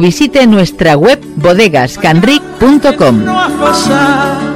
visite nuestra web bodegascanric.com.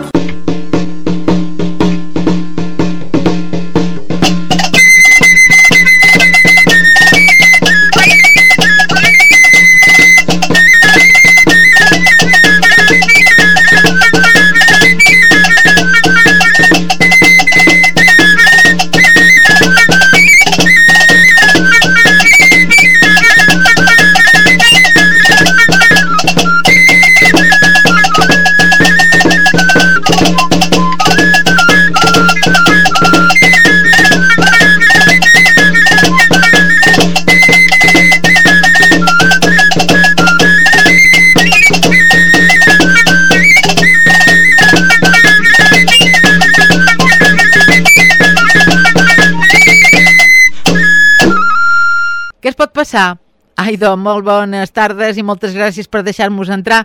passar? Ai, doncs, molt bones tardes i moltes gràcies per deixar-nos entrar.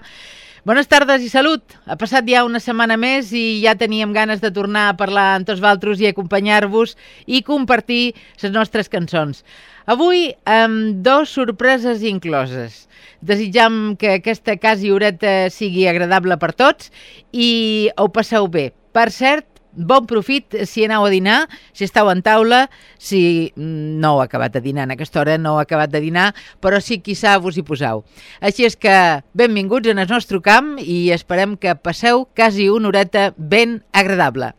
Bones tardes i salut. Ha passat ja una setmana més i ja teníem ganes de tornar a parlar amb tots vosaltres i acompanyar-vos i compartir les nostres cançons. Avui amb dos sorpreses incloses. Desitjam que aquesta quasi horeta sigui agradable per tots i ho passeu bé. Per cert, bon profit si aneu a dinar, si estàu en taula, si no heu acabat de dinar en aquesta hora, no heu acabat de dinar, però sí quizà vos hi poseu. Així és que benvinguts en el nostre camp i esperem que passeu quasi una horeta ben agradable.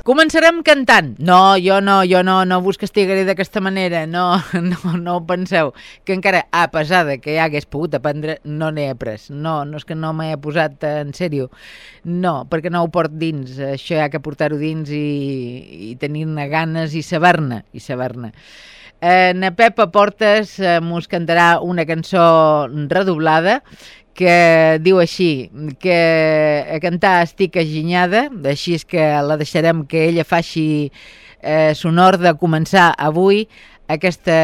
Començarem cantant. No, jo no, jo no, no vos castigaré d'aquesta manera, no, no, no ho penseu. Que encara, a pesar de que ja hagués pogut aprendre, no n'he après. No, no és que no m'he posat en sèrio. No, perquè no ho port dins. Això hi ha que portar-ho dins i, i tenir-ne ganes i saber-ne, i saber-ne. Eh, na Pepa Portes eh, mos cantarà una cançó redoblada que diu així, que a cantar estic aginyada, així és que la deixarem que ella faci eh, sonor de començar avui aquesta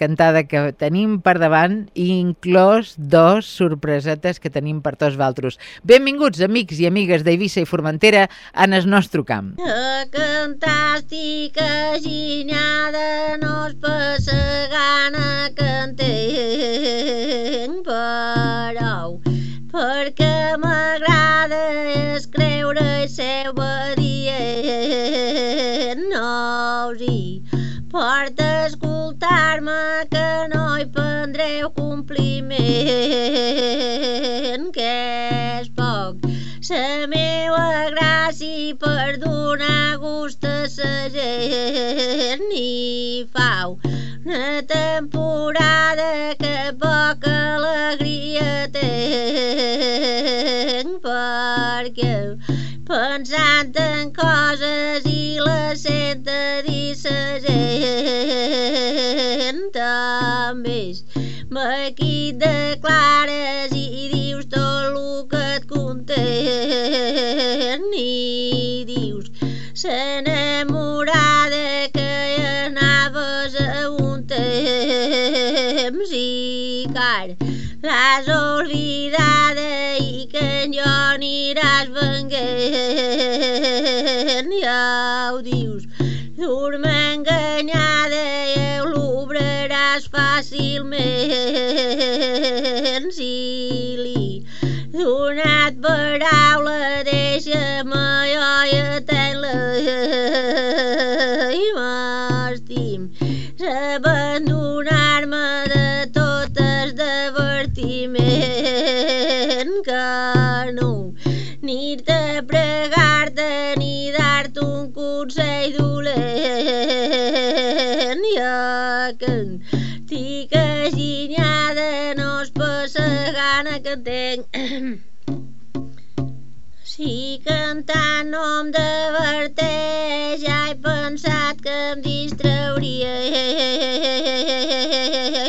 cantada que tenim per davant i inclòs dos sorpresetes que tenim per tots valtros. Benvinguts, amics i amigues d'Eivissa i Formentera, en el nostre camp. A cantar estic aginyada, no es passa gana que entenc prou, perquè m'agrada escreure i ser obedient, no us hi porta escoltar-me que no hi prendreu compliment, que és poc la meua gràcia per donar gust a sa gent. I fau una temporada gent també m'aquí declares i dius tot el que et content i dius s'enamorada que anaves a un temps i car. L'has oblidada i que jo aniràs venguent ja ho dius fàcilment si li donat paraula deixa-me jo i atén-la entenc Si cantant no em diverteix, ja he pensat que em distrauria.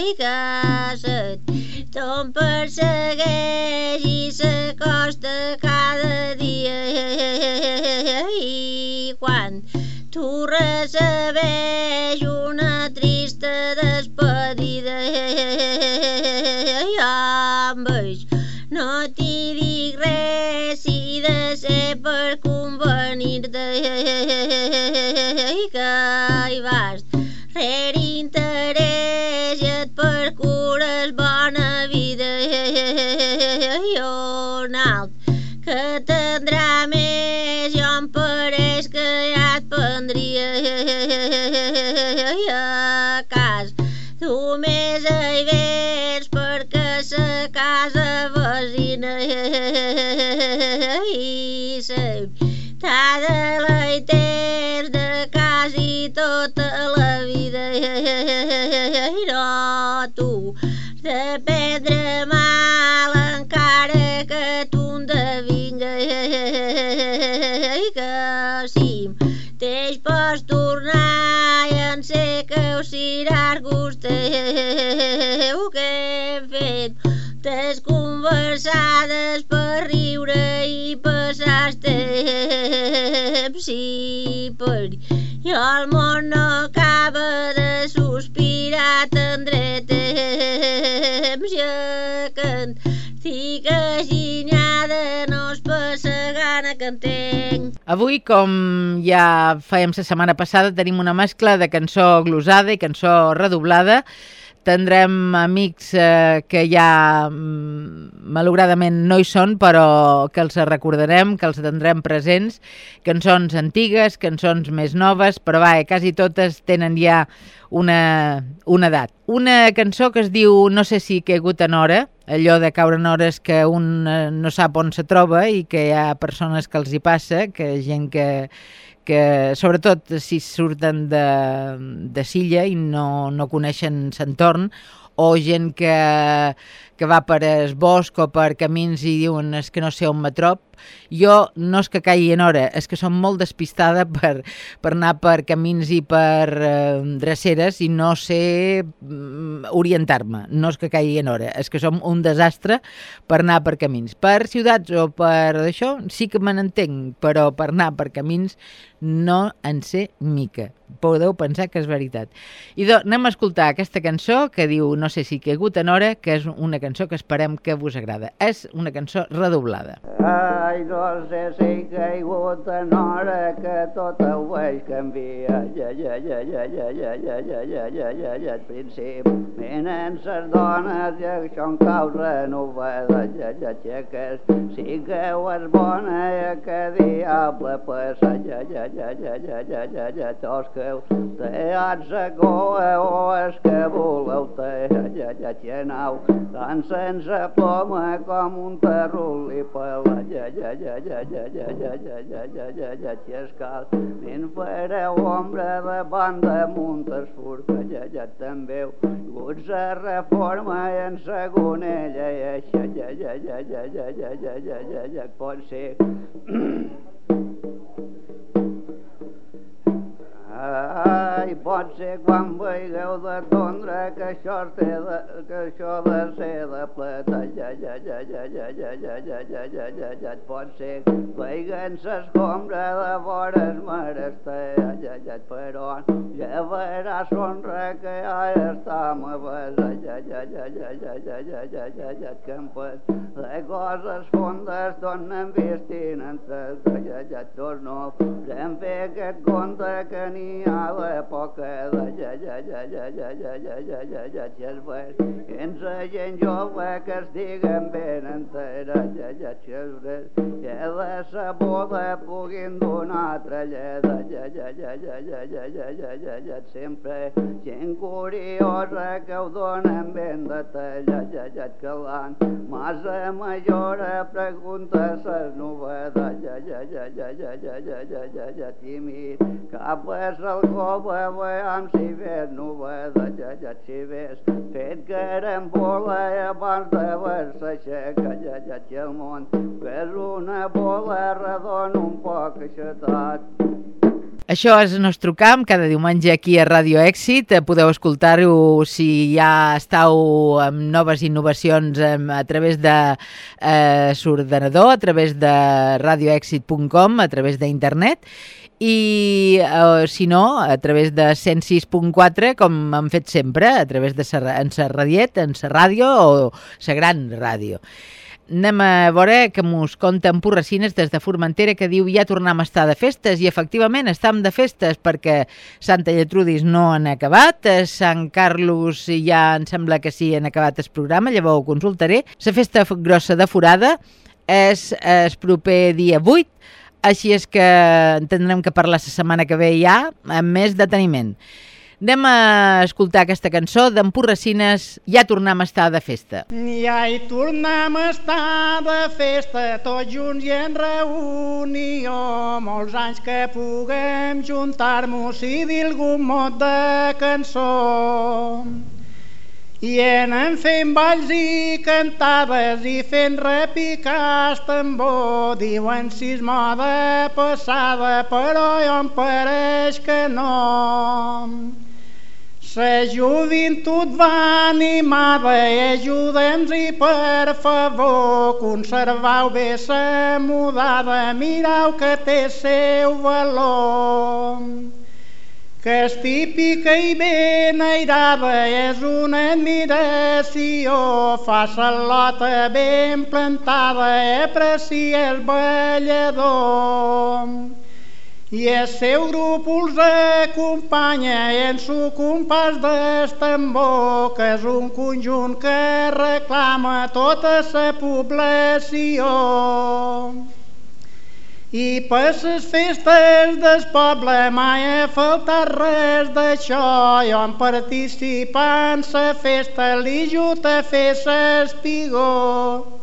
I que set persegueix i s'acosta cada dia. I quan tu recebeix una trista despedida, ja em que hi vas rere interès i et percures bona vida i un alt que tindrà més jo em pareix que ja et prendria i a cas tu més hi vens perquè sa casa vecina i sé t'ha de quasi tota la vida i no tu de prendre per jo el món no acaba de sospirar tindré temps i que estic aginyada no es passa gana que entenc Avui, com ja fèiem la setmana passada, tenim una mescla de cançó glosada i cançó redoblada. Tindrem amics eh, que ja mm, malauradament no hi són, però que els recordarem, que els tindrem presents. Cançons antigues, cançons més noves, però va, quasi totes tenen ja una, una edat. Una cançó que es diu No sé si he caigut en hora, allò de caure en hores que un eh, no sap on se troba i que hi ha persones que els hi passa, que gent que, que sobretot si surten de, de Silla i no, no coneixen l'entorn, o gent que, que va per el bosc o per camins i diuen és que no sé on me trob, jo no és que caigui en hora, és que som molt despistada per, per anar per camins i per eh, dreceres i no sé mm, orientar-me, no és que caigui en hora, és que som un desastre per anar per camins. Per ciutats o per això sí que me n'entenc, però per anar per camins no en sé mica. Podeu pensar que és veritat. I doncs anem a escoltar aquesta cançó que diu No sé si he caigut en hora, que és una cançó que esperem que vos agrada. És una cançó redoblada. Ai, no sé si he caigut en hora que tot ho vaig canviar. Ja, ja, ja, ja, ja, ja, ja, ja, ja, ja, ja, ja, al principi. Venen ses dones i això em causa novel·la. Ja, ja, ja, que sí que ho és bona i que diable passa. Ja, ja, ja, ja, ja, ja, ja, ja, tots que teats a goa o és que voleu te. Ja, ja, ja, nau, tan sense ploma com un terrul i pela. Ja, ja, ja, ja, ja, ja, ja, ja, ja, ja, ja, ja, ja, escal. Min fareu ombra de banda damunt es furca. Ja, ja, també guts a reforma i en segonella i això. Ja, ja, ja, ja, ja, ja, ja, ja, ja, ja, pot ser. Ai, pot ser quan veigueu de tondre que això, té de, que això de ser de plata. Ja, ja, ja, ja, ja, ja, ja, ja, ja, ja, ja, ja, pot ser. Veiguen s'escombra de vores ja, ja, ja, però ja veràs honra que ja està a besa. Ja, ja, ja, ja, ja, ja, ja, ja, ja, ja, que em pot de coses fondes donen vestin entre ja, ja, tots no podem fer aquest compte que n'hi ha l'època de Sălcovă, voi am și ver, nu vă zăgea și vest. Fet gărăm bolă, bandă văr să ce găgea cel mont. Pe lună bolă, rădon un poc și tot. Això és el nostre camp, cada diumenge aquí a Radio Èxit. Eh, podeu escoltar-ho si ja estàu amb noves innovacions a través de eh, l'ordenador, a través de radioexit.com, a través d'internet i eh, si no, a través de 106.4 com hem fet sempre, a través de sa, en sa radiet, en sa ràdio o sa gran ràdio. Anem a veure que mos conta en Porracines des de Formentera que diu ja tornem a estar de festes i efectivament estem de festes perquè Santa Lletrudis no han acabat, a Sant Carlos ja em sembla que sí han acabat el programa, llavors ho consultaré. La festa grossa de forada és el proper dia 8, així és que en tindrem que parlar la setmana que ve ja amb més deteniment. Anem a escoltar aquesta cançó d'en Porracines, Ja tornem a estar de festa. Ja hi tornem a estar de festa, tots junts i en reunió. Molts anys que puguem juntar-nos i dir algun mot de cançó. I anem fent balls i cantades i fent repicar el tambor. Diuen si és moda passada, però jo em pareix que no. La joventut va animada i ajudem-hi per favor. Conservau bé sa mudada, mirau que té seu valor. Que és típica i ben airada, és una admiració. Fa salota ben plantada, aprecia el ballador. I el seu grup els acompanya en su compàs d'estambor, que és un conjunt que reclama tota la població. I per les festes del poble mai ha faltat res d'això. Jo en participar en la festa li ajut a fer l'espigó.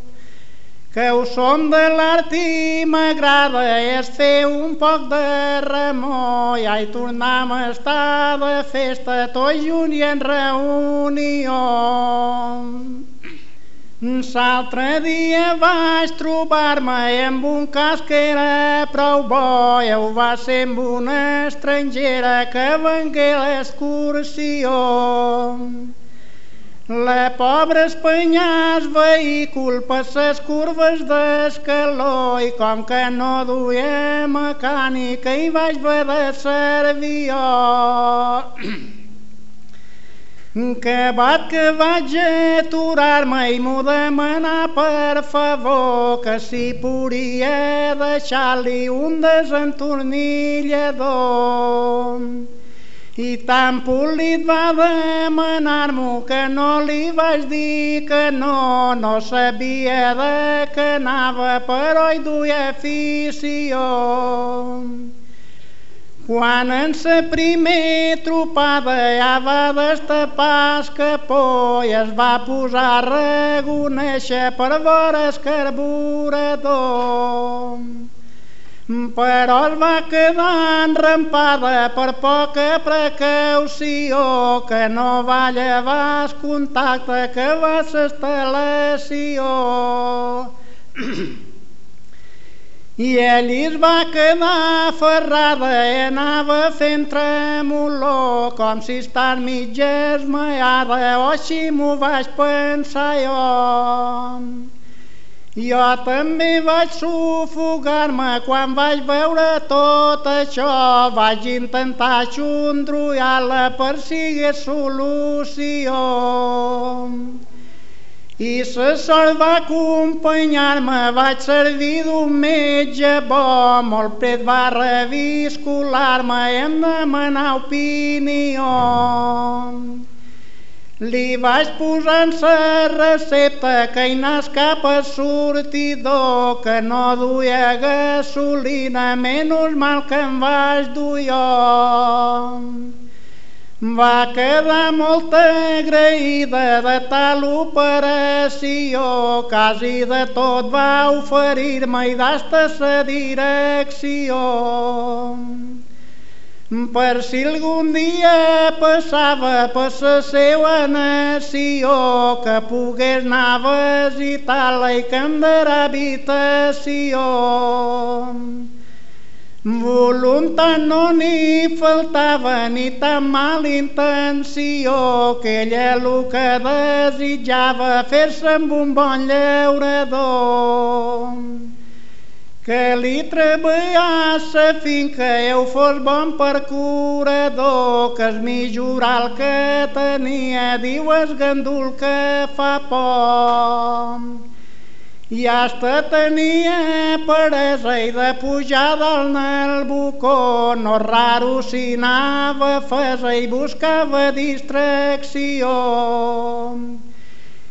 Que ho som de l'art i m'agrada és fer un poc de remor. Ja hi tornem a estar de festa tots junts i en reunió. L'altre dia vaig trobar-me amb un cas que era prou bo i ho va ser amb una estrangera que vengué l'excursió. La pobra Espanya es vehicul per les curves d'escaló i com que no duia mecànica hi vaig haver de servir jo. Que bat que vaig aturar-me i m'ho demanar per favor que si podia deixar-li un desentornillador. I tan polit va demanar-m'ho que no li vaig dir que no, no sabia de què anava, però hi duia afició. Quan en sa primer tropada ja va destapar el capó i es va posar a reconèixer per veure el carburador. Però es va quedar enrampada per poca precaució que no va llevar el contacte que va l'instal·lació. I ell es va quedar ferrada i anava fent tremolor, com si estar mitja esmaiada, o així m'ho vaig pensar jo. Jo també vaig sufogar-me quan vaig veure tot això, vaig intentar xondrollar-la per si solució. I la sort va acompanyar-me, vaig servir d'un metge bo, molt pret va reviscolar-me i em demanar opinió. Li vaig posar en la recepta que hi nas cap a sortidor, que no duia gasolina, menys mal que em vaig dur jo. Va quedar molt agraïda de tal operació, quasi de tot va oferir-me i d'asta sa direcció. Per si algun dia passava per la seva nació, que pogués anar a visitar-la i canviar habitació. Voluntat no n'hi faltava ni tan mal intenció que ella el que desitjava fer-se amb un bon llaurador. Que li treballasse fins que eu fos bon per curador, que es mi jurar el que tenia, diu es gandul que fa por. I hasta tenia peresa i de pujar dalt el bucó, no raro si anava fesa i buscava distracció.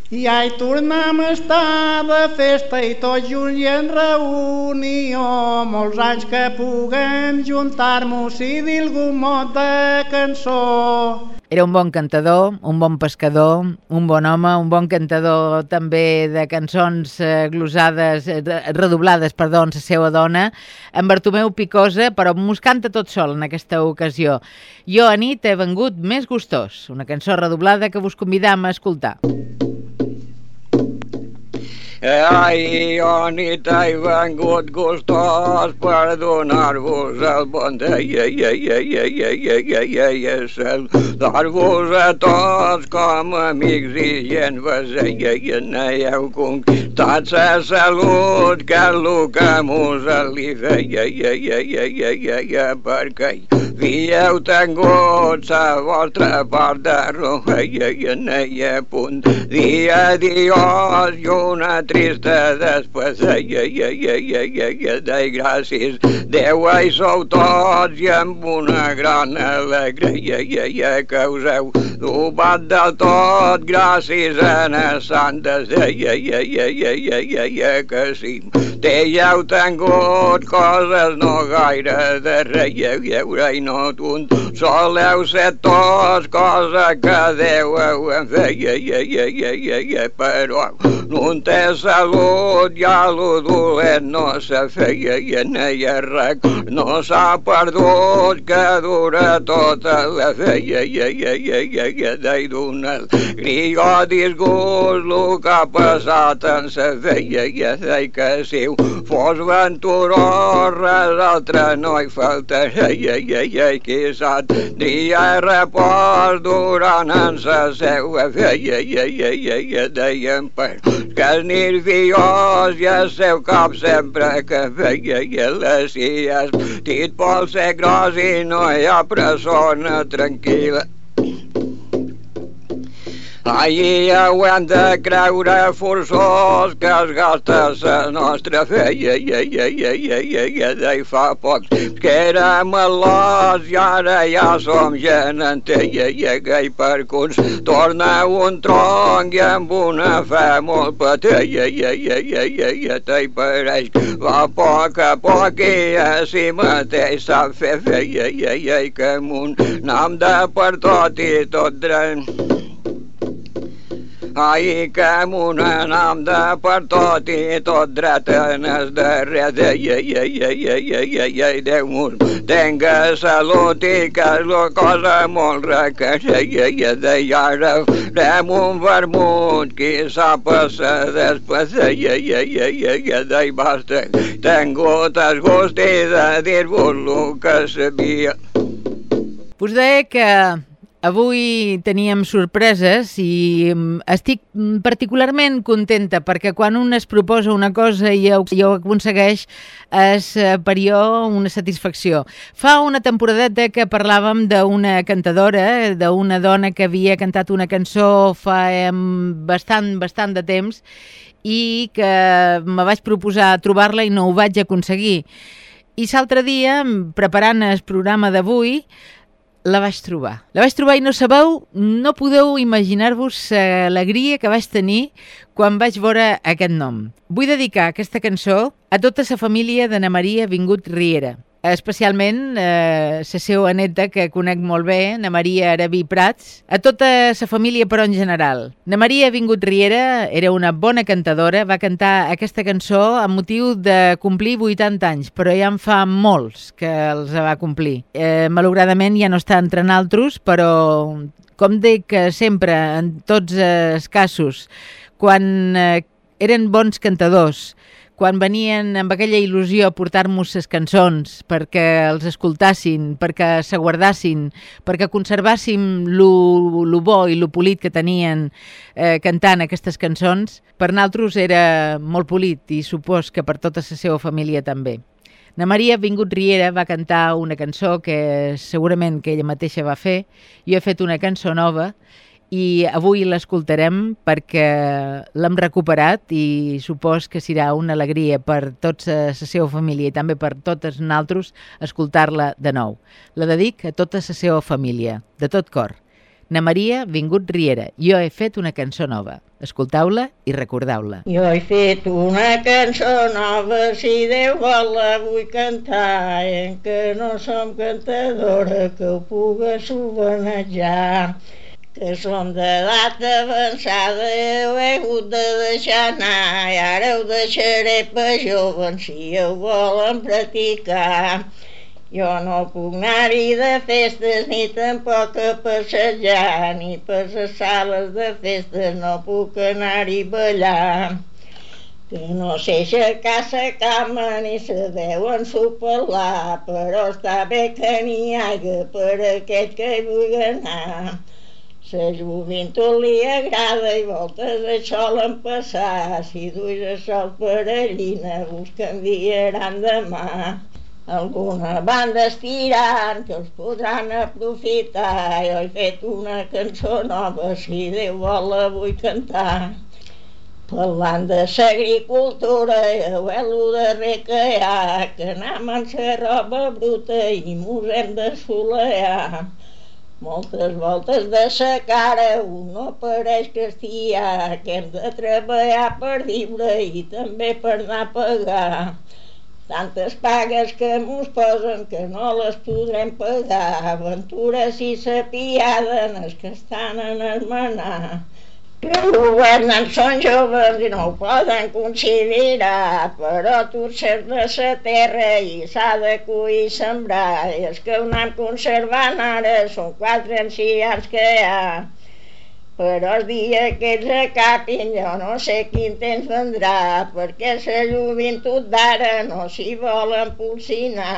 I ai, tornam a estar de festa i tots junts i en reunió, molts anys que puguem juntar-nos i dir algun mot de cançó. Era un bon cantador, un bon pescador, un bon home, un bon cantador també de cançons eh, glosades, eh, redoblades, perdó, amb la seva dona, en Bartomeu Picosa, però mos canta tot sol en aquesta ocasió. Jo, a nit, he vengut més gustós, una cançó redoblada que vos convidam a escoltar. Ai, jo nit he vengut gustós per donar-vos el bon dia i, i, i, i, i, i, i, i, i, saludar-vos a tots com amics i gent vaseia i aneu conquistat sa salut que el que mos li feia i, i, i, i, i, i, i, perquè Vieu tengut la vostra de roja i en ella punt. Dia dios i una trista despesa i, i, i, i, i, i de gràcies. Déu ai, sou tots i amb una gran alegria. I, i, i, que us heu dobat del tot, gràcies a les santes, ai, ai, ai, ai, ai, ai, ai, ai, que sí, te ja heu tingut coses no gaire de ai, ai, ai, no un sol heu set tots, cosa que Déu en feia, ai, ai, ai, ai, ai, ai, però no en té salut ja lo dolent no se feia i en ella rec no s'ha perdut que dura tota la feia i ella i ella i ella i d'una alegria o disgust lo que ha passat en sa feia i ella i que si fos venturós res altre no hi faltaria i ella i qui sap dia repòs durant en sa seva feia i ella i ella deien per que nerviós i el seu cap sempre que feia i les illes dit vol ser gros i no hi ha persona tranquil·la Ho hem de creure forçós que es gasta la nostra feia i, i, i, i, i, i, i, i fa pocs que érem al·lòs i ara ja som gent enteia i, i, per cons torna un tronc i amb una fe molt pateia i, i, i, i, i, i, i, pareix va a poc a poc i a si mateix sap fer feia i, i, i, que amb un nom de per tot i tot dret Ai, que amb un nom de per tot i tot dret dretenes de res. Ai, ai, ai, ai, ai, ai, ai, ai, Déu mos tenga salut i que és la cosa molt reca. Ai, ai, ai, de ara farem un vermut, qui sap passar després. Ai, ai, ai, ai, ai, ai, ai, basta. Tengo desgust i de dir-vos el que sabia. Us deia que Avui teníem sorpreses i estic particularment contenta perquè quan un es proposa una cosa i ho, i ho aconsegueix és per jo una satisfacció. Fa una temporadeta que parlàvem d'una cantadora, d'una dona que havia cantat una cançó fa bastant, bastant de temps i que me vaig proposar trobar-la i no ho vaig aconseguir. I l'altre dia, preparant el programa d'avui, la vaig trobar. La vaig trobar i no sabeu, no podeu imaginar-vos l'alegria que vaig tenir quan vaig veure aquest nom. Vull dedicar aquesta cançó a tota la família d'Anna Maria Vingut Riera, especialment eh, seva neta, que conec molt bé, na Maria Araví Prats, a tota la família, però en general. Na Maria Vingut Riera era una bona cantadora, va cantar aquesta cançó amb motiu de complir 80 anys, però ja en fa molts que els va complir. Eh, malauradament ja no està entre naltros, però com dic que sempre, en tots els casos, quan eh, eren bons cantadors, quan venien amb aquella il·lusió a portar-nos les cançons perquè els escoltassin, perquè se guardassin, perquè conservàssim lo, lo bo i lo polit que tenien eh, cantant aquestes cançons, per naltros era molt polit i supos que per tota la seva família també. Na Maria Vingut Riera va cantar una cançó que segurament que ella mateixa va fer. Jo he fet una cançó nova i avui l'escoltarem perquè l'hem recuperat i supos que serà una alegria per tota la seva família i també per totes nosaltres escoltar-la de nou. La dedic a tota la seva família, de tot cor. Na Maria Vingut Riera, jo he fet una cançó nova. Escolteu-la i recordeu-la. Jo he fet una cançó nova, si Déu vol la vull cantar, en que no som cantadora que ho puga sobanejar que som d'edat avançada ho he hagut de deixar anar i ara ho deixaré per joves si ho volen practicar. Jo no puc anar-hi de festes ni tampoc a passejar, ni per les sales de festes no puc anar-hi ballar. Que no sé aixecar sa cama ni se deuen sopelar, però està bé que n'hi hagi per aquest que hi vull anar. La joventut li agrada i voltes de sol en passar. Si duis a sol per allina, us canviaran demà. Alguna banda estirant que els podran aprofitar. Jo he fet una cançó nova, si Déu vol la vull cantar. Parlant de l'agricultura, el darrer que hi ha, que anem amb la roba bruta i mos hem de solear. Moltes voltes de sa cara un no pareix estia, que hem de treballar per viure i també per anar a pagar. Tantes pagues que mos posen que no les podrem pagar, aventures i sapiaden els que estan en el manar que governen són joves i no ho poden considerar, però tot ser de sa terra i s'ha de cuir i sembrar. I els que ho anem conservant ara són quatre ancians que hi ha. Però el dia que ells acapin jo no sé quin temps vendrà, perquè la joventut d'ara no s'hi volen polsinar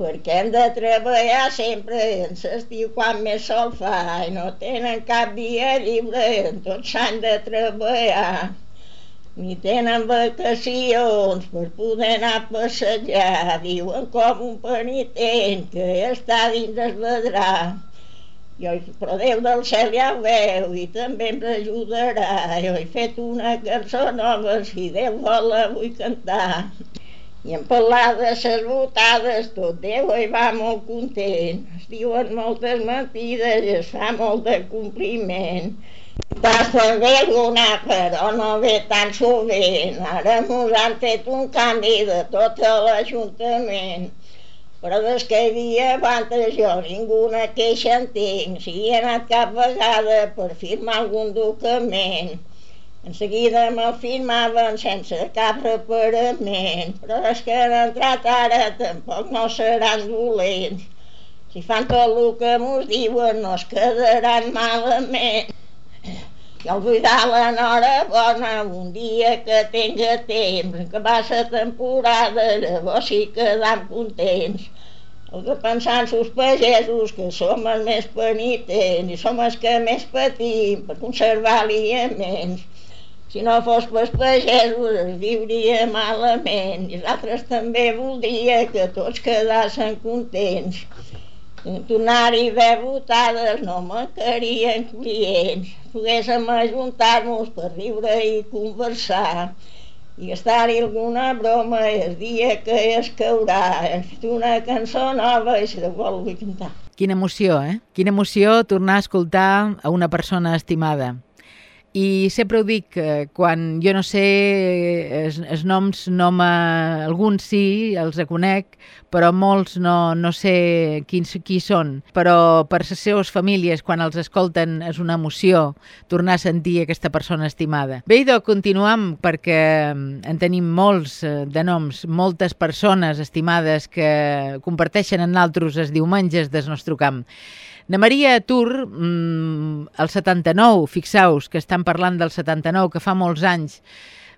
perquè hem de treballar sempre en l'estiu quan més sol fa i no tenen cap dia lliure en tot s'han de treballar. Ni tenen vacacions per poder anar a passejar diuen com un penitent que està dins es vedrà jo, però Déu del cel ja ho veu i també ens ajudarà. Jo he fet una cançó nova si Déu vol la vull cantar i en de ses botades tot Déu hi va molt content. Es diuen moltes mentides i es fa molt de compliment. Tants també alguna, però no ve tan sovint. Ara mos han fet un canvi de tot l'Ajuntament. Però des que hi havia abans jo ninguna queixa en tinc. Si he anat cap vegada per firmar algun document en seguida me'l firmaven sense cap reparament, però els que han entrat ara tampoc no seran dolents. Si fan tot el que mos diuen no es quedaran malament. Jo els vull dar l'enhorabona un dia que tenga temps, que va la temporada, llavors sí quedam contents. El que pensant sus pagesos que som els més penitents i som els que més patim per conservar aliments si no fos pels pagesos es viuria malament i altres també voldria que tots quedassen contents. Tornar-hi haver votades no mancarien clients. Poguéssim ajuntar-nos per riure i conversar i gastar-hi alguna broma el dia que es caurà. Hem fet una cançó nova i si de vol cantar. Quina emoció, eh? Quina emoció tornar a escoltar a una persona estimada. I sempre ho dic, eh, quan jo no sé, els, els noms no me... alguns sí, els conec, però molts no, no sé quins, qui són. Però per les seves famílies, quan els escolten, és una emoció tornar a sentir aquesta persona estimada. Bé, idò, continuam, perquè en tenim molts eh, de noms, moltes persones estimades que comparteixen en altres els diumenges del nostre camp. Na Maria Tur, mmm, el 79, fixeu que estan parlant del 79, que fa molts anys,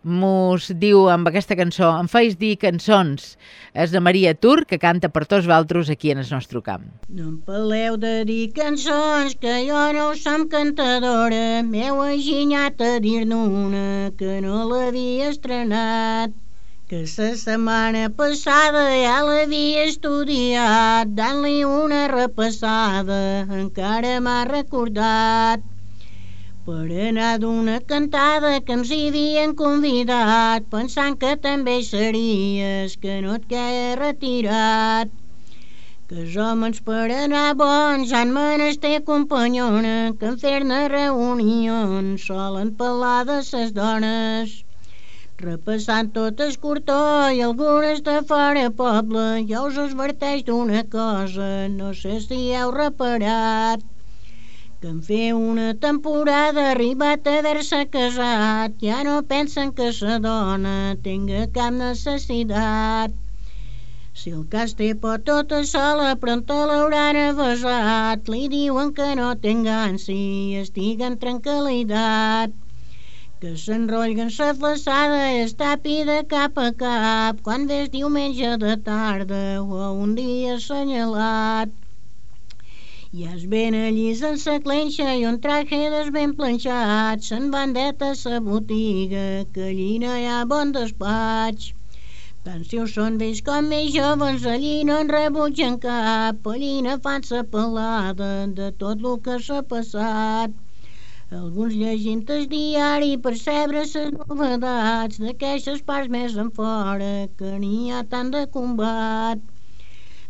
mos diu amb aquesta cançó, em feis dir cançons. És de Maria Tur, que canta per tots valtros aquí en el nostre camp. No em peleu de dir cançons, que jo no som cantadora. M'heu aginyat a dir-ne una que no l'havia estrenat que la setmana passada ja l'havia estudiat, dant-li una repassada, encara m'ha recordat per anar d'una cantada que ens hi havien convidat, pensant que també series, que no et quedes retirat. Que els homes per anar bons han menester companyona, que en fer-ne reunions solen parlar de ses dones. Repassant tot el curtó i algunes de fora poble, ja us adverteix d'una cosa, no sé si heu reparat, que en fer una temporada arribat a haver-se casat, ja no pensen que sa dona tinga cap necessitat. Si el cas té pot tota sola, pronto l'hauran avasat, li diuen que no tingan si estigui en tranquil·litat que s'enrotllen sa flaçada es tapi de cap a cap quan ves diumenge de tarda o un dia assenyalat. I es ven allí en sa clenxa i un traje des ben planxat, se'n van a sa botiga, que allí no hi ha bon despatx. Tant si ho són vells com més joves, allí no en rebutgen cap, allí no fan sa pelada de tot el que s'ha passat. Alguns llegint el diari percebre les novedats d'aquestes parts més en fora que n'hi ha tant de combat.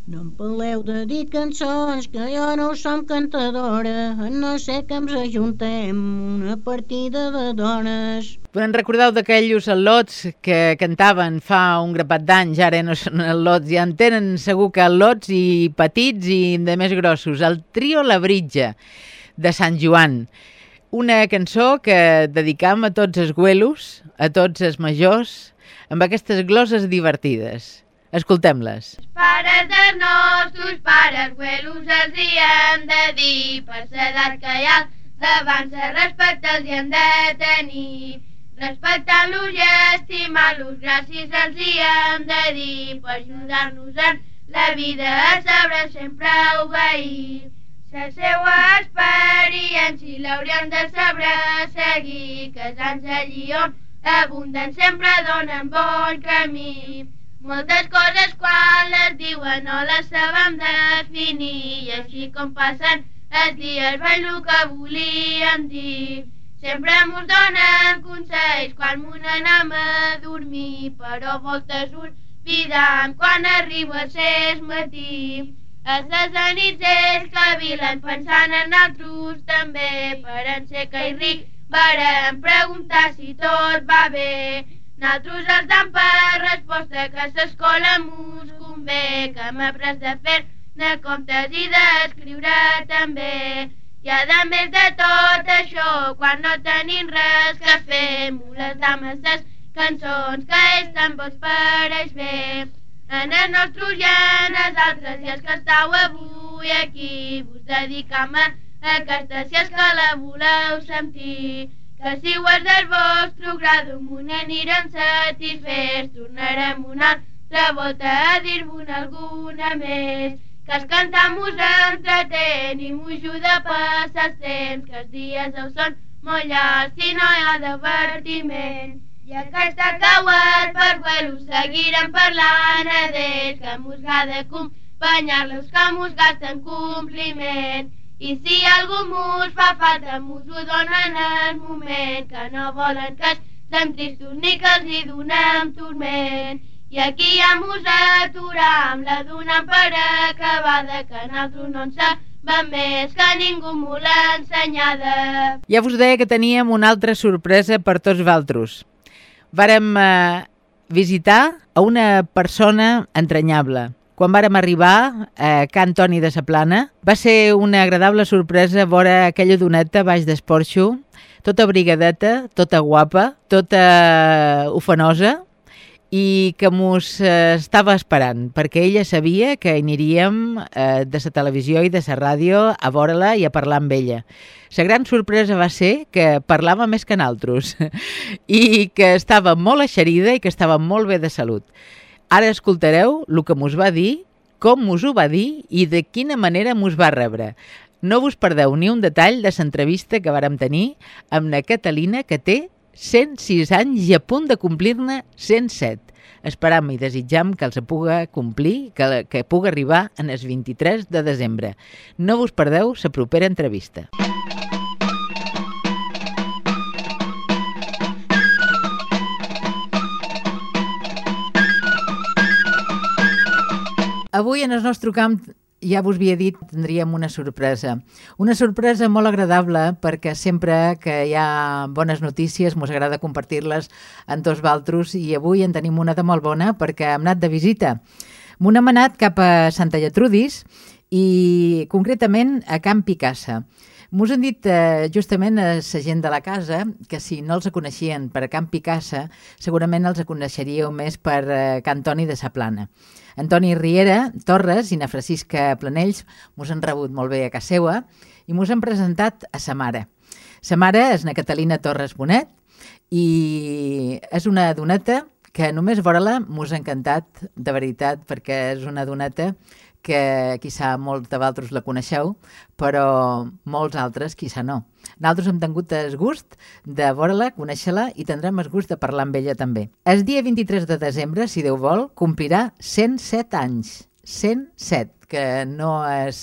No em peleu de dir cançons, que jo no som cantadora, no sé que ens ajuntem una partida de dones. Podem recordeu d'aquells al·lots que cantaven fa un grapat d'anys, ara no són al·lots, ja en tenen segur que al·lots i petits i de més grossos. El trio La Britja, de Sant Joan una cançó que dedicam a tots els güelos, a tots els majors, amb aquestes gloses divertides. Escoltem-les. Pares dels nostres pares güelos els hi hem de dir per l'edat que hi ha davant se respecte els hi hem de tenir. Respectant-los i estimant-los, gràcies els hi hem de dir per ajudar-nos en la vida a saber sempre obeir. La seua experiència l'haurien de saber seguir, casant allí on abunden sempre donen bon camí. Moltes coses quan les diuen no les sabem definir i així com passen els dies veig el que volíem dir. Sempre mos donen consells quan m'ho anem a dormir, però voltes oblidam quan arriba el ses matí. A les anits ells cavilen pensant en altres també, per en que i ric varen preguntar si tot va bé. Naltros els dan per resposta que s'escola mos convé, que hem après de fer-ne comptes i d'escriure també. I a més de tot això, quan no tenim res que fer, les dames ses cançons que ells tan vos pareix bé. En el nostre i els altres, i els que estàu avui aquí, vos dedicam a aquesta, si és que la voleu sentir. Que si ho és del vostre grau, un anirem satisfets, tornarem una altra volta a dir-vos alguna més. Que els cantam us entretén i m'ho ajuda a passar temps, que els dies ho són molt llargs i no hi ha divertiment. I aquesta cauet per vuelo seguirem parlant a d'ells que mos ha d'acompanyar-los que mos gasten compliment. I si algú mos fa falta mos ho donen en moment que no volen que estem tristos ni que els hi donem torment. I aquí ja mos aturam, la donem per acabada, que nosaltres no en va més que ningú m'ho l'ha ensenyada. Ja vos deia que teníem una altra sorpresa per tots valtros. Vàrem eh, visitar a una persona entranyable. Quan vàrem arribar a Can Toni de sa Plana, va ser una agradable sorpresa veure aquella doneta baix d'esporxo, tota brigadeta, tota guapa, tota ufanosa, i que mos eh, estava esperant, perquè ella sabia que aniríem eh, de la televisió i de la ràdio a veure-la i a parlar amb ella. La gran sorpresa va ser que parlava més que naltros i que estava molt eixerida i que estava molt bé de salut. Ara escoltareu el que mos va dir, com mos ho va dir i de quina manera mos va rebre. No vos perdeu ni un detall de l'entrevista que vàrem tenir amb la Catalina, que té 106 anys i a punt de complir-ne 107. Esperam i desitjam que els puga complir, que, que puga arribar en el 23 de desembre. No vos perdeu la propera entrevista. Avui en el nostre camp ja vos havia dit, tindríem una sorpresa. Una sorpresa molt agradable perquè sempre que hi ha bones notícies mos agrada compartir-les en tots valtros i avui en tenim una de molt bona perquè hem anat de visita. M'ho hem anat cap a Santa Lletrudis i concretament a Camp Picassa. Mos han dit eh, justament a la gent de la casa que si no els coneixien per Camp Picassa, segurament els coneixeríeu més per eh, Can Toni de sa Plana. Antoni Riera Torres i na Francisca Planells mos han rebut molt bé a casa seva i mos han presentat a sa mare. Sa mare és na Catalina Torres Bonet i és una doneta que només veure-la mos ha encantat, de veritat, perquè és una doneta que quizà molts de vosaltres la coneixeu, però molts altres quizà no. Nosaltres hem tingut el gust de veure-la, conèixer-la i tindrem el gust de parlar amb ella també. El dia 23 de desembre, si Déu vol, complirà 107 anys. 107, que no és,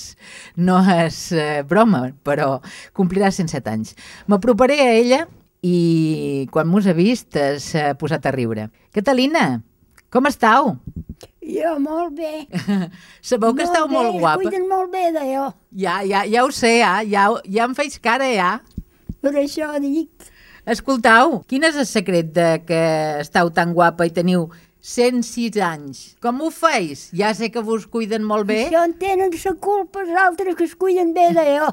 no és eh, broma, però complirà 107 anys. M'aproparé a ella i quan m'us ha vist s'ha posat a riure. Catalina, com estàu? Jo, molt bé. Sabeu que esteu bé, molt guapa? Cuiden molt bé jo. Ja, ja, ja ho sé, ja, ja, ja em feis cara, ja. Per això dic. Escoltau, quin és el secret de que esteu tan guapa i teniu 106 anys? Com ho feis? Ja sé que vos cuiden molt bé. Això en tenen la culpa els altres que es cuiden bé jo.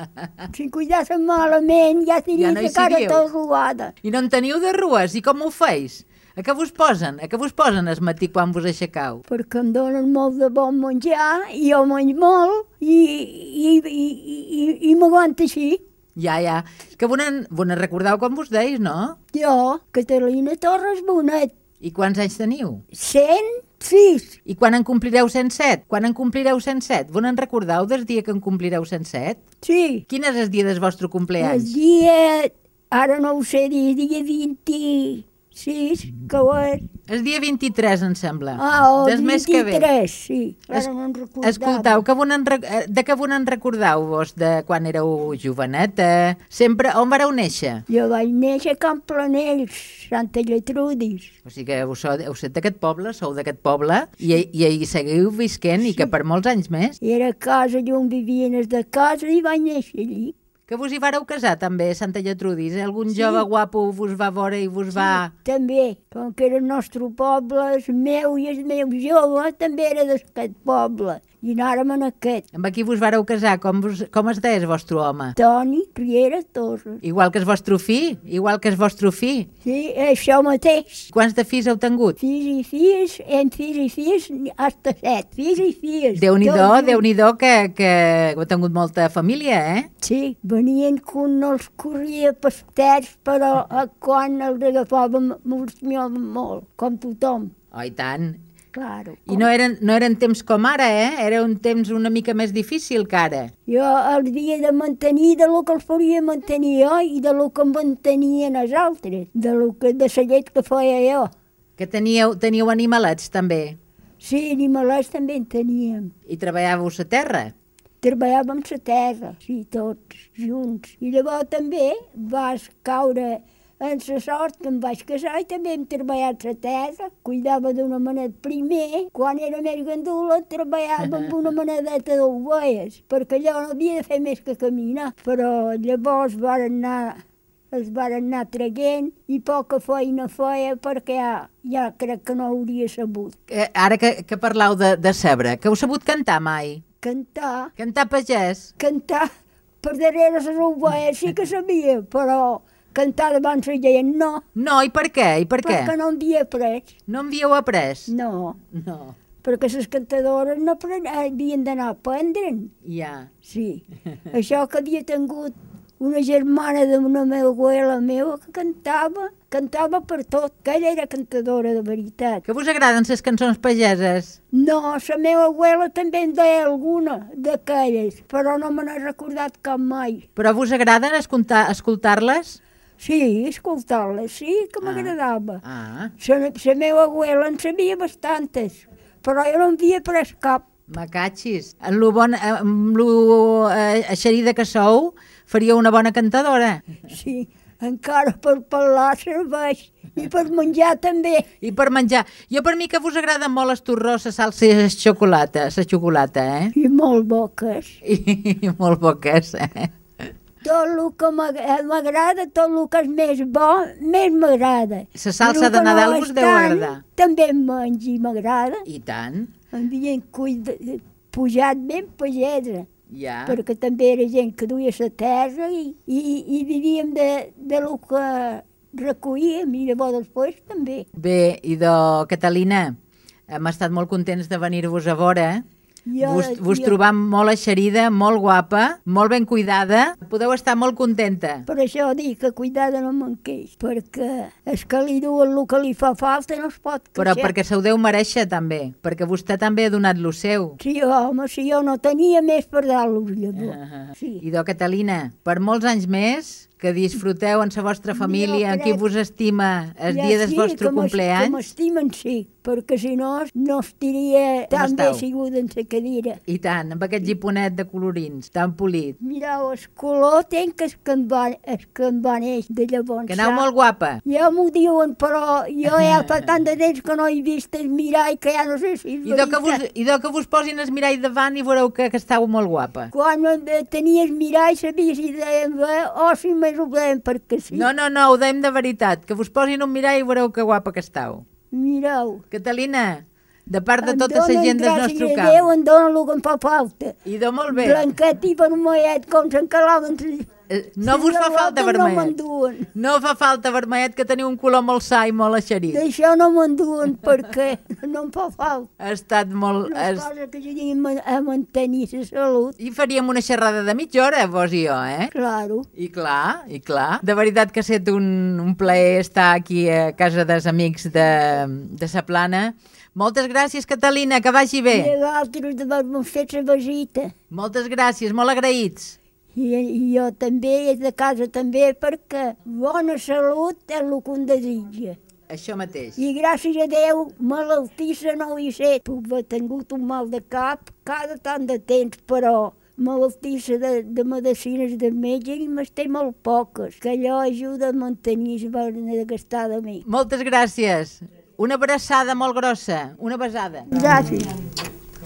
si cuidassen malament ja tenia Ja no la cara tota arrugada. I no en teniu de rues, i com ho feis? A què vos posen? A què vos posen el matí quan vos aixecau? Perquè em donen molt de bon menjar, i jo menjo molt, i, i, i, i, i m'aguanta així. Ja, ja. Que vos en recordeu com vos deis, no? Jo, Catalina Torres Bonet, I quants anys teniu? 106. I quan en complireu 107? Quan en complireu 107? Vos en recordeu del dia que en complireu 107? Sí, Quin és el dia del vostre el compleanys? dia... Ara no ho sé dir, dia 26, que ho és. El dia 23, em sembla. Ah, o Del mes que ve. 23, sí. Es- no. Escoltau, que en, eh, de què vos en recordeu vos de quan éreu joveneta? Sempre, on vareu néixer? Jo vaig néixer a Camp Planells, Santa Lletrudis. O sigui que sou, heu set d'aquest poble, sou d'aquest poble, i, i hi seguiu visquent, i que per molts anys més. Era casa on vivien els de casa i vaig néixer allí. Que vos hi vareu casar també, Santa Lletrudis? Algun jove guapo vos va veure i vos va... També, com que era el nostre poble, el meu i el meu jove també era d'aquest poble. I anàrem en aquest. Amb qui vos vareu casar? Com, vos, com es deia el vostre home? Toni Riera Torres. Igual que el vostre fill? Igual que el vostre fill? Sí, això mateix. Quants de fills heu tingut? Fills i filles, en fills i filles, hasta set. Fills i filles. Déu-n'hi-do, Tots junts. Déu-n'hi-do que, que heu tingut molta família, eh? Sí, venien que un no els corria pastets, però quan els agafàvem miàvem molt, com tothom. Oh, i tant. Claro. I no eren, no eren temps com ara, eh? Era un temps una mica més difícil que ara. Jo els havia de mantenir de lo que els faria mantenir jo i de lo que em mantenien els altres, de, lo que, de la llet que feia jo. Que teníeu, teníeu animalets també Sí, animalets també en teníem. i treballàveu a terra. Treballàvem la terra, sí, tots junts. I llavors també vas caure en la sort que em vaig casar i també hem treballat la terra. Cuidava d'una manada primer, quan era més gandula, treballava amb una manadeta d'ovelles, perquè allò no havia de fer més que caminar. Però llavors varen anar es varen anar traguent i poca feina feia perquè ja, ja crec que no hauria sabut. Eh, ara que, que parlau de, de cebre, que heu sabut cantar mai? Cantar, Cantar pagès? cantar per darrere les ovelles sí que sabia, però cantar davant la gent no, No, i per què? I per què? perquè no en havia après. No en havíeu après? No, No. perquè les cantadores no apren- havien d'anar a aprendre'n. Ja. Sí, això que havia tingut una germana d'una meva abuela meva que cantava, cantava per tot, que ella era cantadora de veritat. Que vos agraden les cançons pageses? No, la meva abuela també en deia alguna d'aquelles, però no me n'he recordat cap mai. Però vos agraden escoltar- escoltar-les? Sí, escoltar-les, sí que m'agradava. Ah, La, la meva abuela en sabia bastantes, però jo no en havia pres cap. macatxis. En lo bon, amb lo eh, eixerida que sou, faríeu una bona cantadora. Sí, encara per parlar serveix, i per menjar també. I per menjar. Jo per mi que vos agraden molt les torrós, la salsa i la xocolata, la xocolata, eh? I molt boques. I, i molt poques, eh? Tot el que eh, m'agrada, tot el que és més bo, més m'agrada. La salsa de Nadal no vos és deu agradar. També em mengi, m'agrada. I tant, Em havien cuida, pujat ben pagesa, ja. perquè també era gent que duia la terra i, i, i vivíem de, de lo que recollíem i llavors després també. Bé, i de Catalina, hem estat molt contents de venir-vos a veure. Jo, Vos, vos jo- trobam molt eixerida, molt guapa, molt ben cuidada. Podeu estar molt contenta. Per això dic que cuidada no me'n queix, perquè és que li duen el que li fa falta no es pot queixar. Però perquè se ho deu mereixer també, perquè vostè també ha donat lo seu. Sí, home, si jo no tenia més per dar-los llavors. Ah. Sí. I do Catalina, per molts anys més, que disfruteu en la vostra família, en qui crec- vos estima el Ja dia del sí, vostre m'es- Que compleany. m'estimen, sí, perquè si no, no estaria Com tan bé sigut en la cadira. I tant, amb aquest giponet de colorins, tan polit. Mireu, el color tenc que es que em es que em de llavors. Que aneu molt guapa. Ja m'ho diuen, però jo ja fa tant de temps que no he vist el mirall que ja no sé si és I do que vos, veritat. i que vos posin el mirall davant i veureu que, que estàu molt guapa. Quan eh, tenia el mirall sabia si deien bé o si més ho deien perquè sí. No, no, no, ho deim de veritat. Que vos posin un mirall i veureu que guapa que estàu. Mireu. Catalina, de part de Em tota la donen gent del gràcies nostre a camp. Déu, em donen el que em fa falta. I do molt bé. Blanquet i vermellet, com s'encalaven. Eh, No vos fa falta No vermellet. m'enduen. No fa falta vermellet, que teniu un color molt sa i molt eixerit. D'això no m'enduen perquè no em fa falta. Ha estat molt... Una Es... cosa que ajudi a man- a mantenir la salut. I faríem una xerrada de mitja hora, vos i jo, eh? Claro. I clar, i clar. De veritat que ha estat un, un plaer estar aquí a casa dels amics de, de Sa Plana. Moltes gràcies, Catalina, que vagi bé. I a altres d'haver-me fet la visita. Moltes gràcies, molt agraïts. I, I jo també, és de casa també, perquè bona salut és el que un desitja. Això mateix. I gràcies a Déu, malaltissa no hi sé. Puc haver tingut un mal de cap cada tant de temps, però malaltissa de, de medicines de metge i m'esté molt poques, que allò ajuda a mantenir la de gastar de mi. Moltes gràcies. Una abraçada molt grossa, una besada. Gràcies.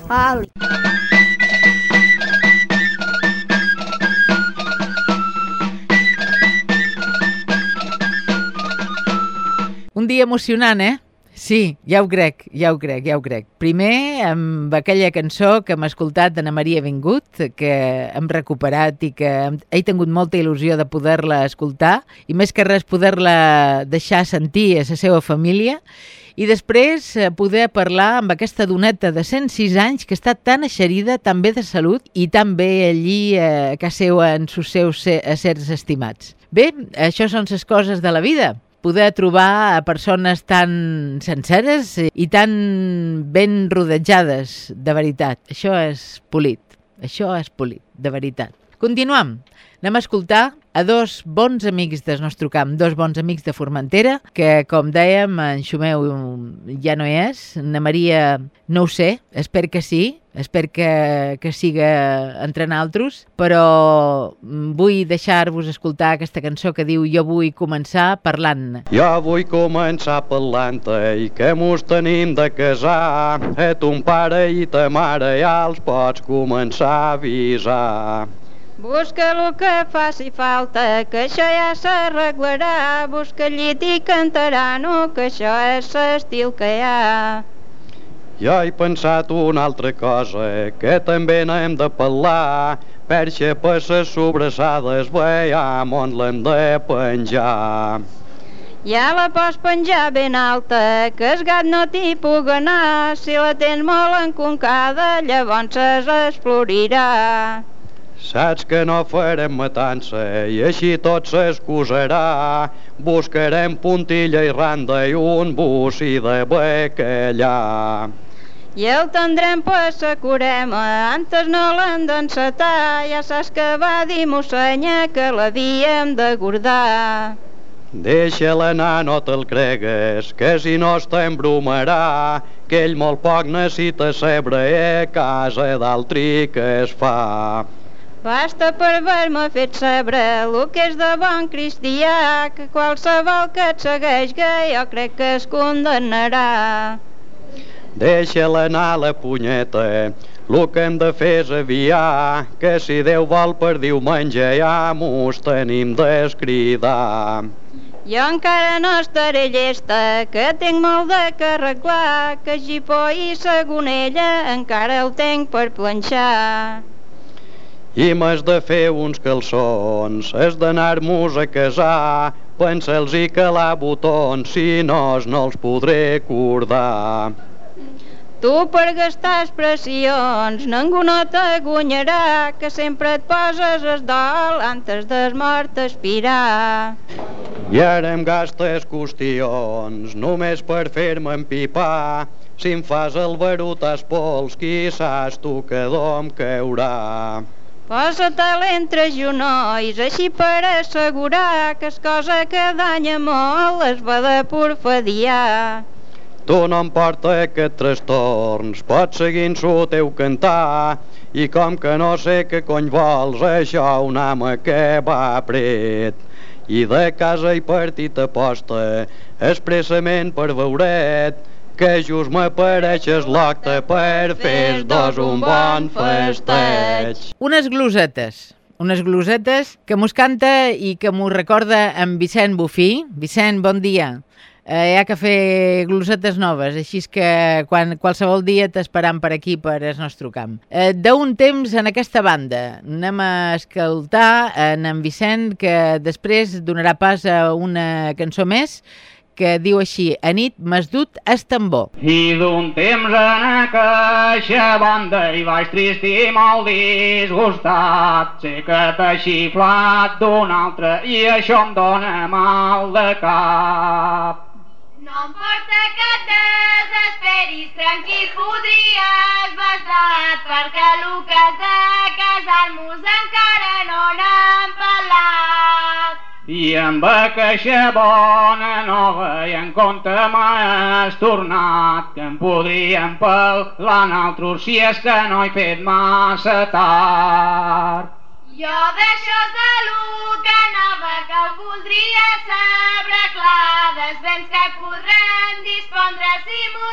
Ali. Un dia emocionant, eh? Sí, ja ho crec, ja ho crec, ja ho crec. Primer, amb aquella cançó que hem escoltat d'Anna Maria Vingut, que hem recuperat i que he tingut molta il·lusió de poder-la escoltar, i més que res poder-la deixar sentir a la seva família, i després eh, poder parlar amb aquesta doneta de 106 anys que està tan eixerida, tan bé de salut i tan bé allí eh, casa seva en sus seus se- éssers estimats. Bé, això són les coses de la vida poder trobar a persones tan senceres i tan ben rodejades, de veritat. Això és polit, això és polit, de veritat. Continuam. Anem a escoltar a dos bons amics del nostre camp, dos bons amics de Formentera, que, com dèiem, en Xumeu ja no és, na Maria no ho sé, espero que sí, espero que, que siga entre naltros, però mm, vull deixar-vos escoltar aquesta cançó que diu Jo vull començar parlant. Jo vull començar parlant-te i que mos tenim de casar. A ton pare i ta mare ja els pots començar a avisar. Busca el que faci falta, que això ja s'arreglarà. Busca llit i cantarà, no, que això és l'estil que hi ha. Jo he pensat una altra cosa, que també n'hem de parlar. Perxa per ses sobrassades, veiem on l'hem de penjar. Ja la pots penjar ben alta, que el gat no t'hi pug anar. Si la tens molt enconcada, llavors es explorirà. Saps que no farem matança i així tot s'excusarà. Buscarem puntilla i randa i un bocí de bacallà. I el tindrem per sa curema, antes no l'hem d'encetar. Ja saps que va dir mossenya que l'havíem de guardar. Deixa-la anar, no te'l cregues, que si no t'embrumarà, que ell molt poc necessita sebre a casa d'altri que es fa. Basta per haver-me fet saber el que és de bon cristià, que qualsevol que et segueixga jo crec que es condemnarà. Deixa-la anar la punyeta, el que hem de fer és aviar, que si Déu vol per diumenge ja mos tenim d'escridar. Jo encara no estaré llesta, que tinc molt de que arreglar, que gipó i sagonella encara el tenc per planxar. I m'has de fer uns calçons, has d'anar-nos a casar, pensa'ls i calar botons, si no, no els podré cordar. Tu per gastar expressions ningú no t'aguanyarà, que sempre et poses es dol antes de mort aspirar. I ara em gastes qüestions, només per fer-me empipar. Si em fas el barutàs pols, qui saps tu que d'om caurà. Posa-te'l entre genolls, així per assegurar que és cosa que danya molt es va de porfadiar. Tu no em porta aquest trastorns, pots seguint su teu cantar, i com que no sé què cony vols, això un home que va pret. I de casa i partit aposta, expressament per veuret, que just m'apareixes l'octa per fer dos un bon festeig. Unes glosetes, unes glosetes que mos canta i que mos recorda en Vicent Bufí. Vicent, bon dia. Eh, hi ha que fer glosetes noves, així que quan, qualsevol dia t'esperam per aquí, per el nostre camp. Eh, D'un temps en aquesta banda anem a escoltar en en Vicent, que després donarà pas a una cançó més, que diu així, a nit m'has dut tambor. I d'un temps en aquella banda hi vaig trist i molt disgustat. Sé que t'ha xiflat d'un altre i això em dóna mal de cap. No em porta que et desesperis, tranquil podries bastar, perquè el que has de casar-nos encara no n'hem parlat. I amb aquella bona nova i en compte m'has tornat que em podríem pelar naltros si és que no he fet massa tard. Jo d'això de lo que nova que ho voldria saber clar dels béns que podrem dispondre si m'ho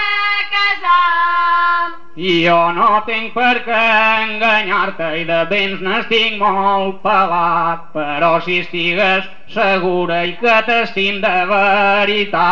a casar. Jo no tinc per què enganyar-te i de béns n'estic molt pelat, però si estigues segura i que t'estim de veritat.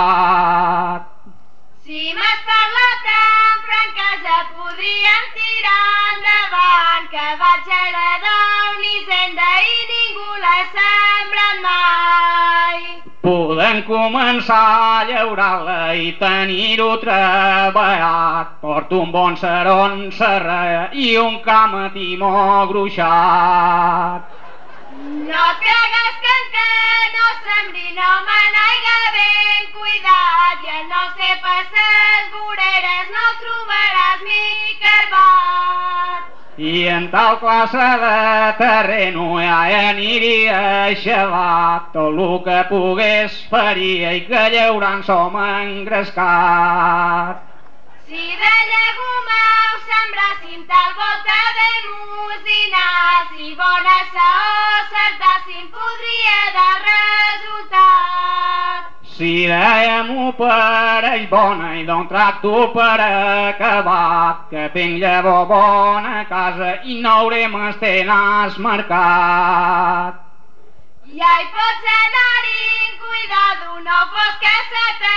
Si m'has parlat amb franquesa podríem tirar endavant que vaig heredar una hisenda i ningú l'ha sembrat mai. Podem començar a llaurar-la i tenir-ho treballat. Porto un bon seron serra i un camatimo gruixat. No que en que no sembri no me n'aiga ben cuidat i en no sé pas ses voreres no el trobaràs mi carbat. i en tal classe de terreno ja aniria xavat tot el que pogués faria i que llaurant som engrescat. Si de llegumeu sembrassin tal volta de musinar, si bona saó certassin podria dar resultat. Si dèiem-ho pareix bona i d'un tracto per acabat, que tinc llavor bona casa i no haurem estenes mercat. Ja hi pots anar-hi, cuidado, no fos que se t'acurcàs,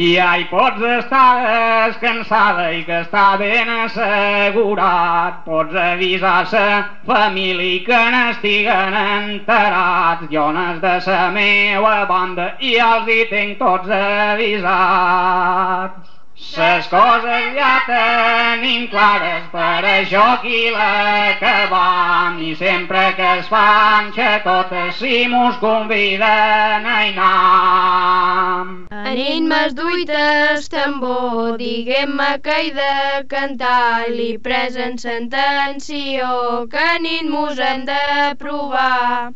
I ja hi pots estar descansada i que està ben assegurat. Pots avisar sa família que n'estiguen enterats. Jo n'és de sa meua banda i els hi tinc tots avisats. Ses coses ja tenim clares, per això aquí l'acabam. I sempre que es fan xacotes, si mos conviden a anar. Anit duites tambor, diguem-me que he de cantar, li presen sentenció, que nit mos hem de provar.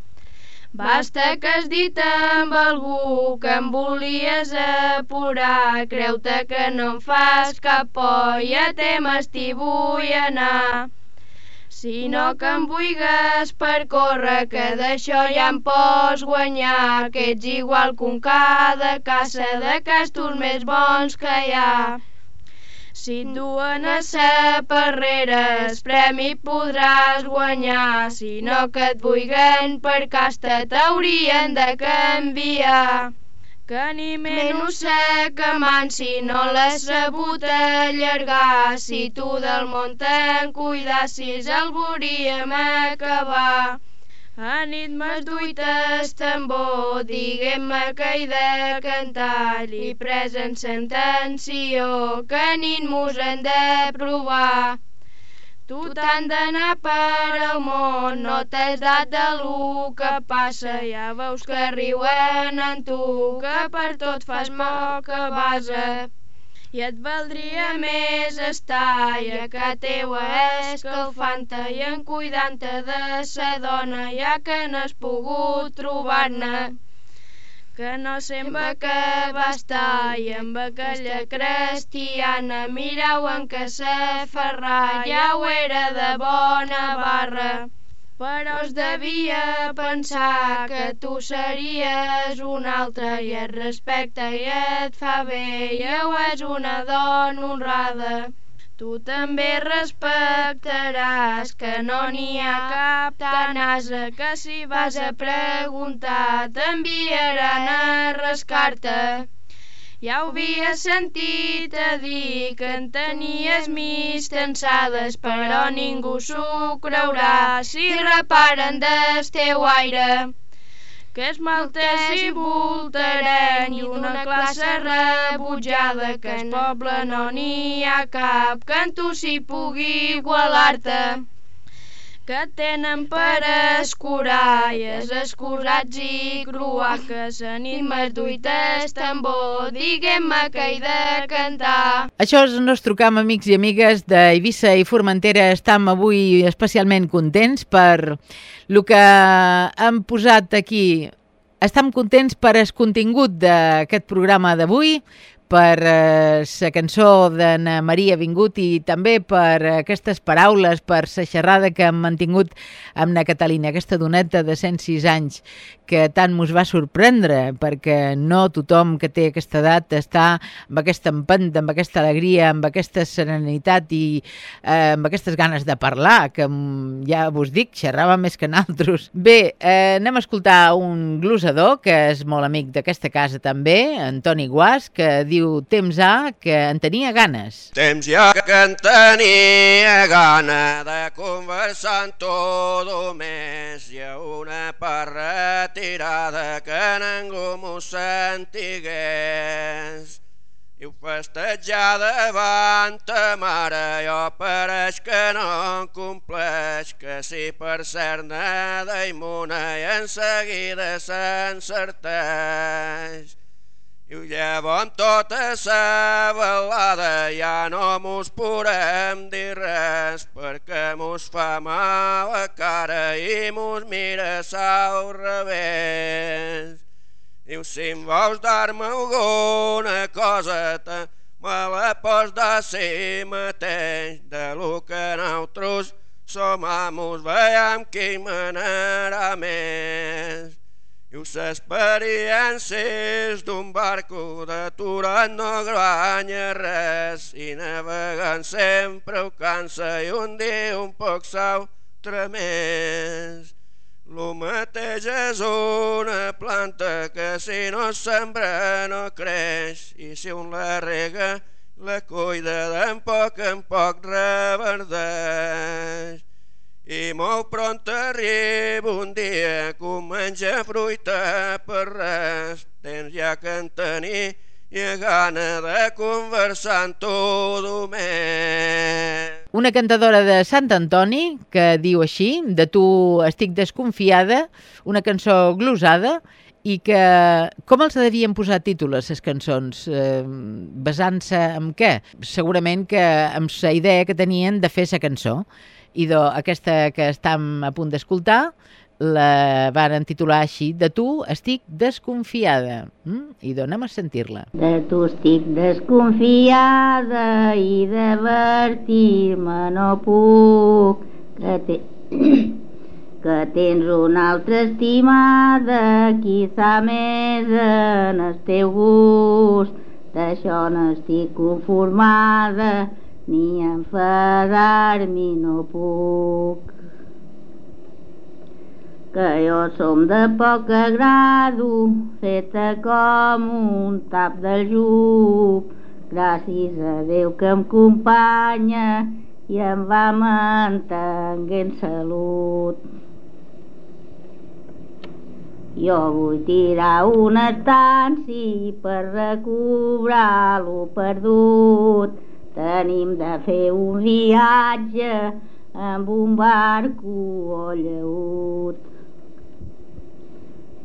Basta que has dit amb algú que em volies apurar, creu-te que no em fas cap por, ja té m'estí vull anar. Si no que em vulgues per córrer, que d'això ja em pots guanyar, que ets igual que un ca de caça de castos més bons que hi ha. Si et duen a sa perrera, el premi podràs guanyar. Si no que et vulguen per casta, t'haurien de canviar. Que ni menys sé que man si no l'has sabut allargar. Si tu del món te'n cuidassis, el veuríem acabar. A nit m'has duites tambor, diguem-me que he de cantar, li presen sentenció, que nit mos hem de provar. Tu t'han d'anar per al món, no t'has dat de lo que passa, ja veus que riuen en tu, que per tot fas moca base i et valdria més estar i a ca teua escalfant-te i en cuidant-te de sa dona ja que n'has pogut trobar-ne que no sembla que va estar i amb aquella cristiana mirau en què s'aferrà ja ho era de bona barra però es devia pensar que tu series un altre i et respecta i et fa bé i ho és una dona honrada. Tu també respectaràs que no n'hi ha cap tan asa que si vas a preguntar t'enviaran a rascar-te. Ja ho havia sentit a dir que en tenies mig tensades, però ningú s'ho creurà si reparen del teu aire. Que és maltès i voltaren i una classe rebutjada que en poble no n'hi ha cap que en tu s'hi pugui igualar-te que tenen per escurar i és escurats i cruaques nit duites tambor diguem-me que he de cantar Això és el nostre camp, amics i amigues d'Eivissa i Formentera. Estam avui especialment contents per el que hem posat aquí. Estam contents per el contingut d'aquest programa d'avui, per eh, la cançó d'Anna Maria Vingut i també per aquestes paraules, per la xerrada que hem mantingut amb na Catalina, aquesta doneta de 106 anys que tant mos va sorprendre, perquè no tothom que té aquesta edat està amb aquesta empenta, amb aquesta alegria, amb aquesta serenitat i eh, amb aquestes ganes de parlar, que mm, ja vos dic, xerrava més que naltros. Bé, eh, anem a escoltar un glosador que és molt amic d'aquesta casa també, Antoni Guas, que diu diu Temps A que en tenia ganes. Temps ja que en tenia gana de conversar amb tot més. Ha una part retirada que ningú m'ho sentigués. I ho festejar davant ta mare, jo pareix que no em compleix, que si per ser-ne daimuna i en seguida s'encerteix. I llevem tota sa balada, ja no mos podem dir res, perquè mos fa mal la cara i mos mira al revés. Diu, si em vols dar-me alguna coseta, me la pots dar si mateix, de lo que nosaltres som amos, veiem qui manarà més. Les experiències d'un barco d'aturat no guanya res i navegant sempre ho cansa i un dia un poc s'altre més. Lo mateix és una planta que si no sembra no creix i si un la rega la cuida d'en poc en poc reverdeix. I molt pront arriba un dia menja fruita per res, tens ja que en tenir i gana de conversar amb tu més. Una cantadora de Sant Antoni que diu així, de tu estic desconfiada, una cançó glosada, i que com els devien posar títol a les cançons? Eh, Basant-se en què? Segurament que amb la idea que tenien de fer la cançó. I do, aquesta que estem a punt d'escoltar la van titular així, de tu estic desconfiada. Mm? I do, anem a sentir-la. De tu estic desconfiada i divertir-me no puc, que, te... que tens una altra estimada, qui sa més en el teu gust, d'això no estic conformada, ni enfadar-m'hi no puc que jo som de poc agrado, feta com un tap del jup. Gràcies a Déu que em companya i em va mantenint salut. Jo vull tirar una estanci per recobrar lo perdut. Tenim de fer un viatge amb un barco o lleut.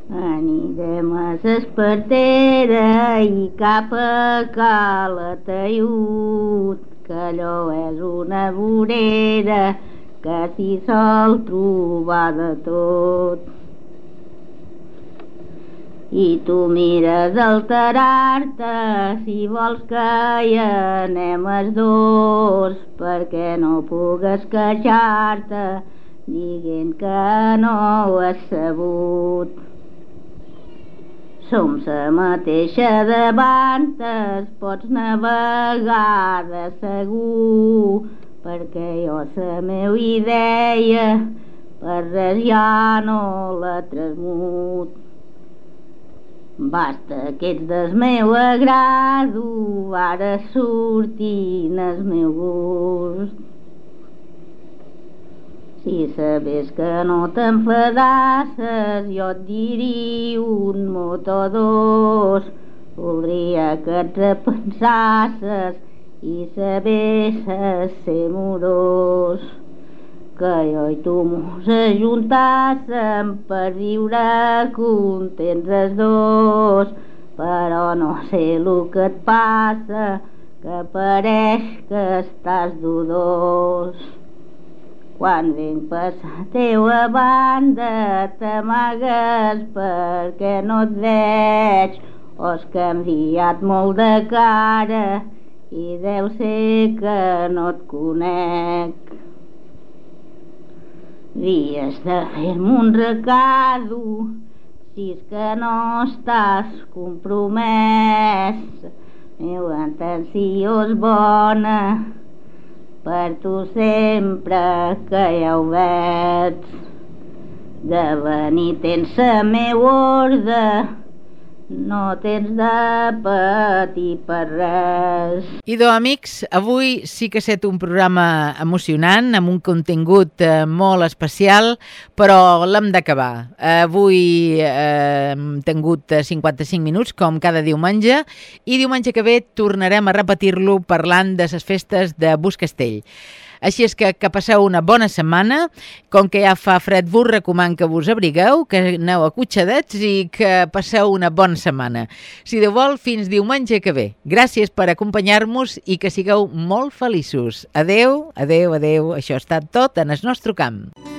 Anirem a s'espartera i cap a Cala Taiut, que allò és una vorera que s'hi sol trobar de tot. I tu mires alterar-te si vols que hi anem els dos, perquè no pugues queixar-te dient que no ho has sabut. Som la mateixa de bantes, pots navegar de segur, perquè jo la meva idea per res ja no la transmut. Basta que ets del meu agrado, ara sortint el meu gust. Si sabés que no t'enfadasses, jo et diria un mot o dos. Voldria que et repensasses i sabesses ser morós. Que jo i tu mos ajuntàssim per viure contents els dos, però no sé el que et passa, que pareix que estàs dudós. Quan vinc per la teua banda t'amagues perquè no et veig o has canviat molt de cara i deu ser que no et conec. Vies de fer-me un recado si és que no estàs compromès. Meva intenció és bona, per tu sempre que ja ho veig. De venir tens la meva ordre, no tens de patir per res. Idò, amics, avui sí que ha estat un programa emocionant, amb un contingut eh, molt especial, però l'hem d'acabar. Avui eh, hem tingut eh, 55 minuts, com cada diumenge, i diumenge que ve tornarem a repetir-lo parlant de les festes de Buscastell. Així és que que passeu una bona setmana. Com que ja fa fred, vos recoman que vos abrigueu, que aneu acotxadets i que passeu una bona setmana. Si Déu vol, fins diumenge que ve. Gràcies per acompanyar-nos i que sigueu molt feliços. Adeu, adeu, adeu. Això ha estat tot en el nostre camp.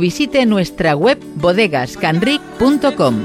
visite nuestra web bodegascanric.com.